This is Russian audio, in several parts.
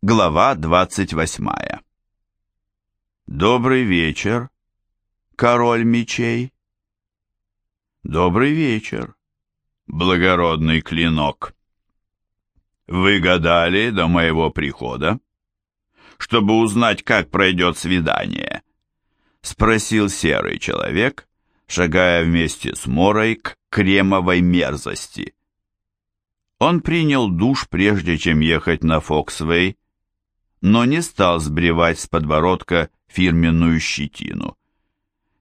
Глава 28 Добрый вечер, король мечей. Добрый вечер, благородный клинок. Вы гадали до моего прихода, чтобы узнать, как пройдет свидание? Спросил серый человек, шагая вместе с Морой к кремовой мерзости. Он принял душ, прежде чем ехать на Фоксвей, но не стал сбривать с подбородка фирменную щетину.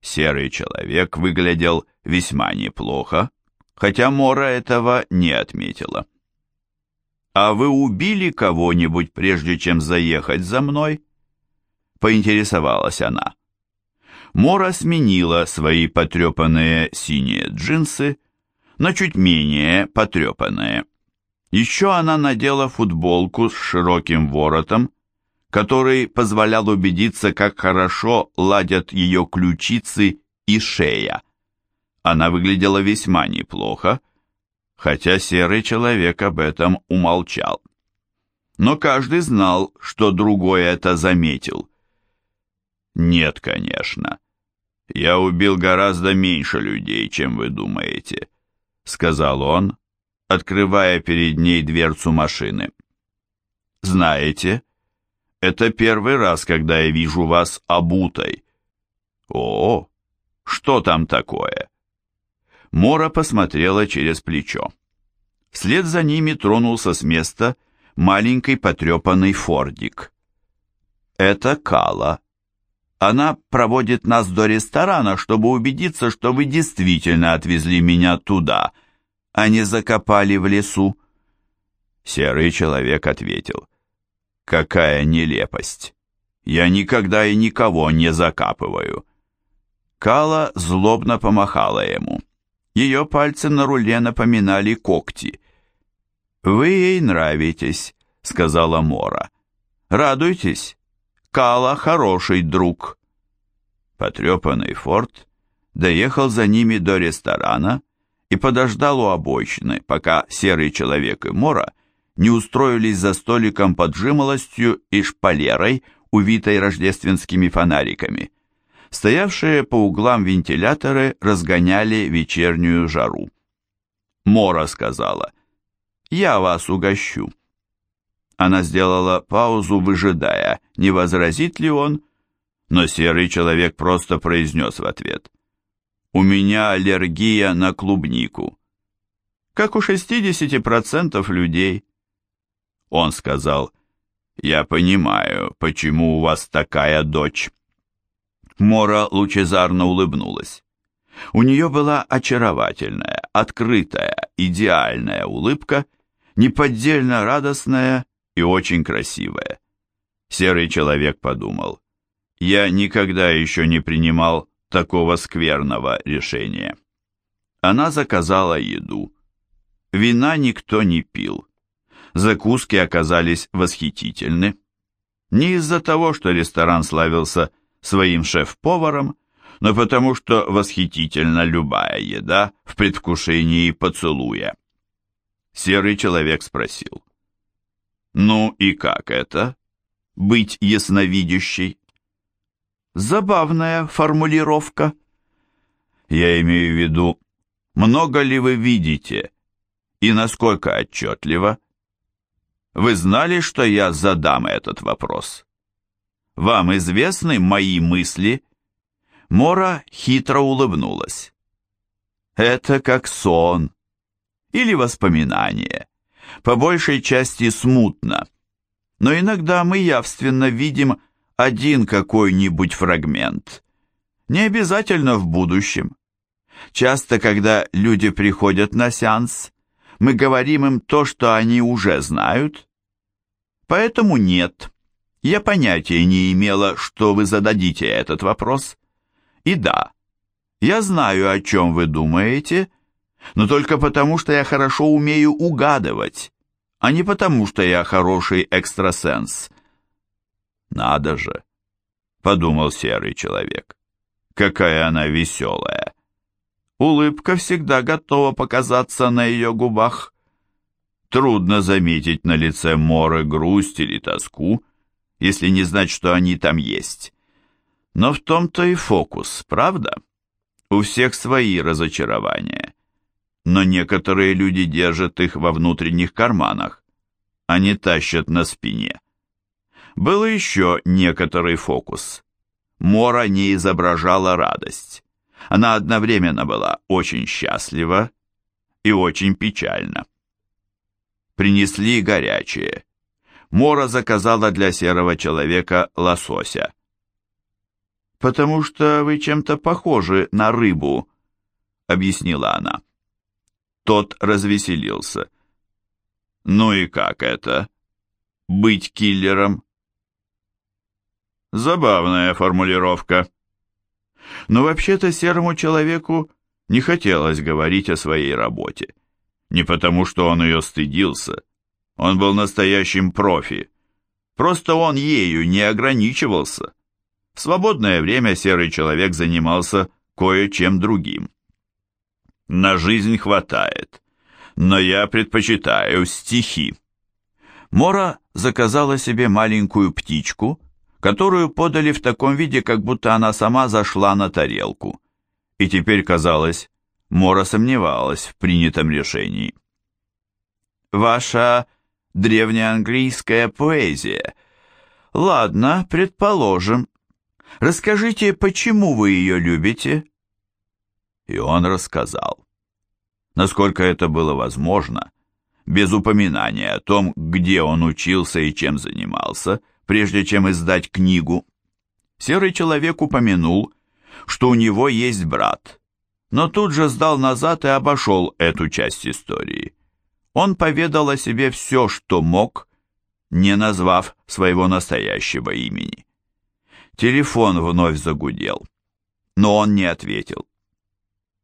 Серый человек выглядел весьма неплохо, хотя Мора этого не отметила. «А вы убили кого-нибудь, прежде чем заехать за мной?» — поинтересовалась она. Мора сменила свои потрепанные синие джинсы на чуть менее потрепанные. Еще она надела футболку с широким воротом, который позволял убедиться, как хорошо ладят ее ключицы и шея. Она выглядела весьма неплохо, хотя серый человек об этом умолчал. Но каждый знал, что другой это заметил. «Нет, конечно. Я убил гораздо меньше людей, чем вы думаете», — сказал он, открывая перед ней дверцу машины. «Знаете, это первый раз, когда я вижу вас обутой. О, что там такое? Мора посмотрела через плечо. Вслед за ними тронулся с места маленький потрепанный фордик. Это Кала. Она проводит нас до ресторана, чтобы убедиться, что вы действительно отвезли меня туда, а не закопали в лесу. Серый человек ответил. Какая нелепость! Я никогда и никого не закапываю. Кала злобно помахала ему. Ее пальцы на руле напоминали когти. «Вы ей нравитесь», — сказала Мора. «Радуйтесь. Кала хороший друг». Потрепанный форт доехал за ними до ресторана и подождал у обочины, пока серый человек и Мора не устроились за столиком под жимолостью и шпалерой, увитой рождественскими фонариками. Стоявшие по углам вентиляторы разгоняли вечернюю жару. Мора сказала, «Я вас угощу». Она сделала паузу, выжидая, не возразит ли он, но серый человек просто произнес в ответ, «У меня аллергия на клубнику». Как у 60% людей. Он сказал, «Я понимаю, почему у вас такая дочь». Мора лучезарно улыбнулась. У нее была очаровательная, открытая, идеальная улыбка, неподдельно радостная и очень красивая. Серый человек подумал, «Я никогда еще не принимал такого скверного решения». Она заказала еду. Вина никто не пил. Закуски оказались восхитительны. Не из-за того, что ресторан славился своим шеф-поваром, но потому что восхитительна любая еда в предвкушении поцелуя. Серый человек спросил. «Ну и как это? Быть ясновидящей?» Забавная формулировка. Я имею в виду, много ли вы видите и насколько отчетливо? Вы знали, что я задам этот вопрос? Вам известны мои мысли?» Мора хитро улыбнулась. «Это как сон или воспоминание, по большей части смутно, но иногда мы явственно видим один какой-нибудь фрагмент, не обязательно в будущем. Часто, когда люди приходят на сеанс, мы говорим им то, что они уже знают, Поэтому нет. Я понятия не имела, что вы зададите этот вопрос. И да, я знаю, о чем вы думаете, но только потому, что я хорошо умею угадывать, а не потому, что я хороший экстрасенс. Надо же, подумал серый человек. Какая она веселая. Улыбка всегда готова показаться на ее губах. Трудно заметить на лице Моры грусть или тоску, если не знать, что они там есть. Но в том-то и фокус, правда? У всех свои разочарования. Но некоторые люди держат их во внутренних карманах, а не тащат на спине. Был еще некоторый фокус. Мора не изображала радость. Она одновременно была очень счастлива и очень печальна. Принесли горячее. Мора заказала для серого человека лосося. «Потому что вы чем-то похожи на рыбу», — объяснила она. Тот развеселился. «Ну и как это? Быть киллером?» Забавная формулировка. Но вообще-то серому человеку не хотелось говорить о своей работе. Не потому, что он ее стыдился. Он был настоящим профи. Просто он ею не ограничивался. В свободное время серый человек занимался кое-чем другим. На жизнь хватает, но я предпочитаю стихи. Мора заказала себе маленькую птичку, которую подали в таком виде, как будто она сама зашла на тарелку. И теперь казалось, Мора сомневалась в принятом решении. «Ваша древнеанглийская поэзия. Ладно, предположим. Расскажите, почему вы ее любите?» И он рассказал. Насколько это было возможно, без упоминания о том, где он учился и чем занимался, прежде чем издать книгу. Серый человек упомянул, что у него есть брат, но тут же сдал назад и обошел эту часть истории. Он поведал о себе все, что мог, не назвав своего настоящего имени. Телефон вновь загудел, но он не ответил.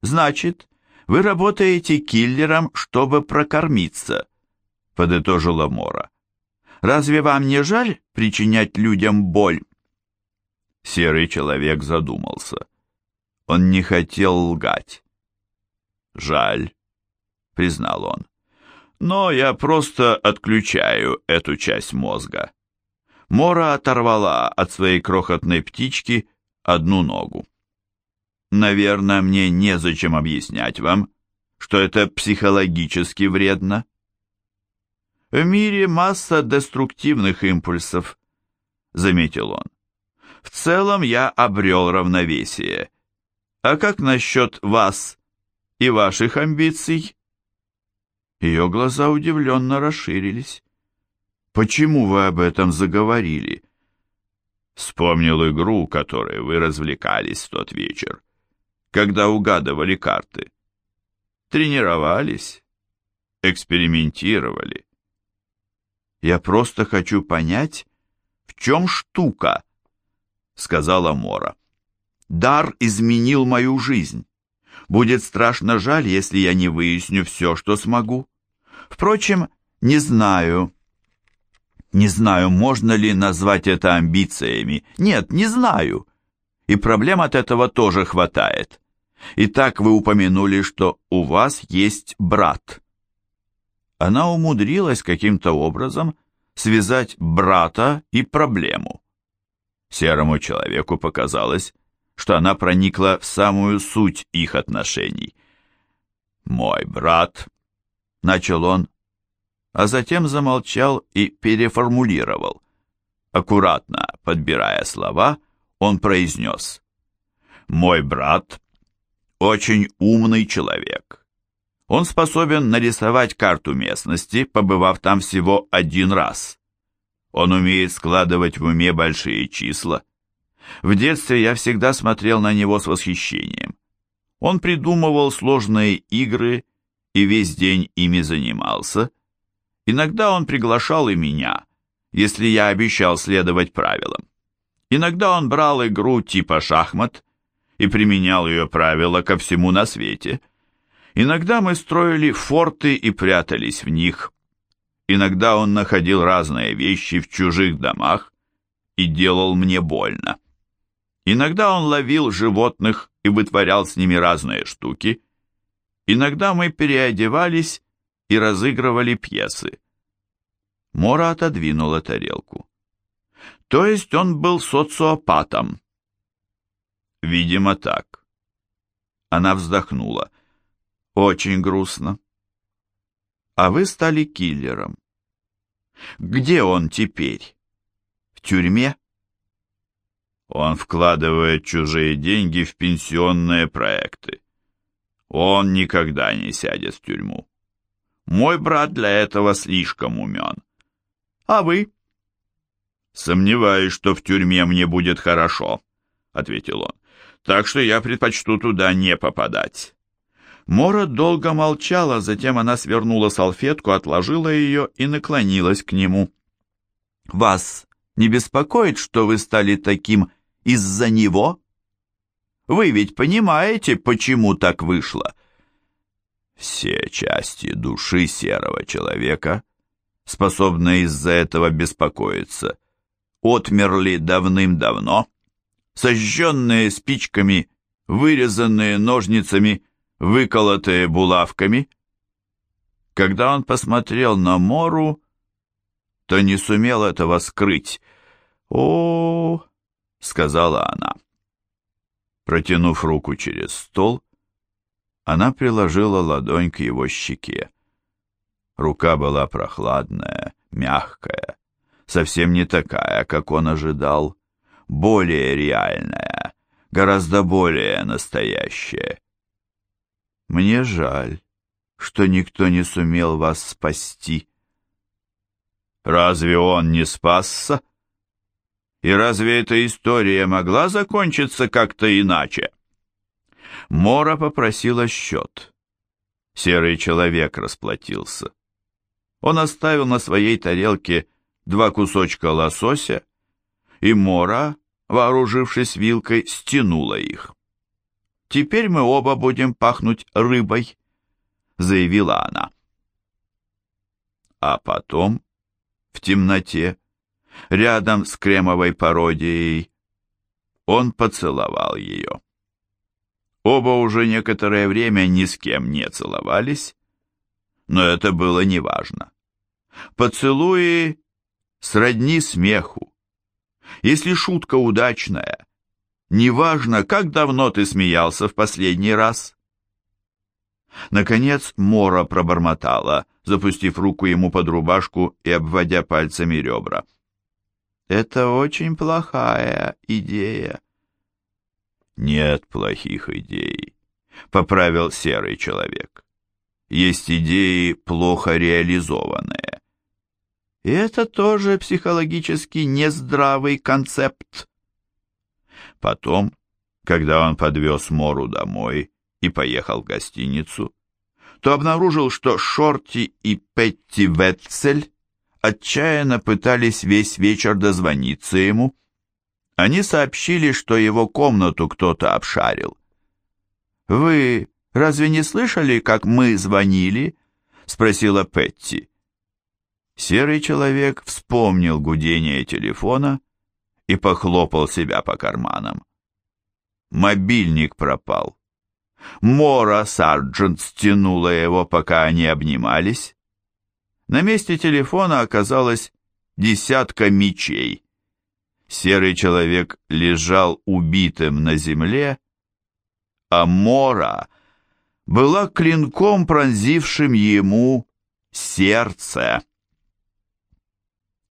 «Значит, вы работаете киллером, чтобы прокормиться», — подытожила Мора. «Разве вам не жаль причинять людям боль?» Серый человек задумался. Он не хотел лгать. «Жаль», — признал он. «Но я просто отключаю эту часть мозга». Мора оторвала от своей крохотной птички одну ногу. «Наверное, мне незачем объяснять вам, что это психологически вредно». «В мире масса деструктивных импульсов», — заметил он. «В целом я обрел равновесие» А как насчет вас и ваших амбиций?» Ее глаза удивленно расширились. «Почему вы об этом заговорили?» Вспомнил игру, которой вы развлекались в тот вечер, когда угадывали карты. Тренировались, экспериментировали. «Я просто хочу понять, в чем штука», — сказала Мора. Дар изменил мою жизнь. Будет страшно жаль, если я не выясню все, что смогу. Впрочем, не знаю. Не знаю, можно ли назвать это амбициями. Нет, не знаю. И проблем от этого тоже хватает. Итак, вы упомянули, что у вас есть брат. Она умудрилась каким-то образом связать брата и проблему. Серому человеку показалось, что она проникла в самую суть их отношений. «Мой брат», — начал он, а затем замолчал и переформулировал. Аккуратно подбирая слова, он произнес. «Мой брат очень умный человек. Он способен нарисовать карту местности, побывав там всего один раз. Он умеет складывать в уме большие числа, в детстве я всегда смотрел на него с восхищением. Он придумывал сложные игры и весь день ими занимался. Иногда он приглашал и меня, если я обещал следовать правилам. Иногда он брал игру типа шахмат и применял ее правила ко всему на свете. Иногда мы строили форты и прятались в них. Иногда он находил разные вещи в чужих домах и делал мне больно. Иногда он ловил животных и вытворял с ними разные штуки. Иногда мы переодевались и разыгрывали пьесы. Мора отодвинула тарелку. То есть он был социопатом. Видимо, так. Она вздохнула. Очень грустно. А вы стали киллером. Где он теперь? В тюрьме? Он вкладывает чужие деньги в пенсионные проекты. Он никогда не сядет в тюрьму. Мой брат для этого слишком умен. А вы? Сомневаюсь, что в тюрьме мне будет хорошо, ответил он. Так что я предпочту туда не попадать. Мора долго молчала, затем она свернула салфетку, отложила ее и наклонилась к нему. «Вас не беспокоит, что вы стали таким из-за него? Вы ведь понимаете, почему так вышло?» Все части души серого человека способны из-за этого беспокоиться. Отмерли давным-давно, сожженные спичками, вырезанные ножницами, выколотые булавками. Когда он посмотрел на Мору, то не сумел этого скрыть. «О, -о — сказала она. Протянув руку через стол, она приложила ладонь к его щеке. Рука была прохладная, мягкая, совсем не такая, как он ожидал, более реальная, гораздо более настоящая. Мне жаль, что никто не сумел вас спасти. Разве он не спасся? И разве эта история могла закончиться как-то иначе? Мора попросила счет. Серый человек расплатился. Он оставил на своей тарелке два кусочка лосося, и Мора, вооружившись вилкой, стянула их. «Теперь мы оба будем пахнуть рыбой», — заявила она. А потом, в темноте, рядом с кремовой пародией, он поцеловал ее. Оба уже некоторое время ни с кем не целовались, но это было неважно. Поцелуи сродни смеху. Если шутка удачная, неважно, как давно ты смеялся в последний раз. Наконец Мора пробормотала, запустив руку ему под рубашку и обводя пальцами ребра. «Это очень плохая идея». «Нет плохих идей», — поправил серый человек. «Есть идеи, плохо реализованные». И это тоже психологически нездравый концепт. Потом, когда он подвез Мору домой и поехал в гостиницу, то обнаружил, что Шорти и Петти Ветцель отчаянно пытались весь вечер дозвониться ему, они сообщили, что его комнату кто-то обшарил. «Вы разве не слышали, как мы звонили?» — спросила Петти. Серый человек вспомнил гудение телефона и похлопал себя по карманам. Мобильник пропал. Мора Сарджент стянула его, пока они обнимались. На месте телефона оказалось десятка мечей. Серый человек лежал убитым на земле, а Мора была клинком, пронзившим ему сердце.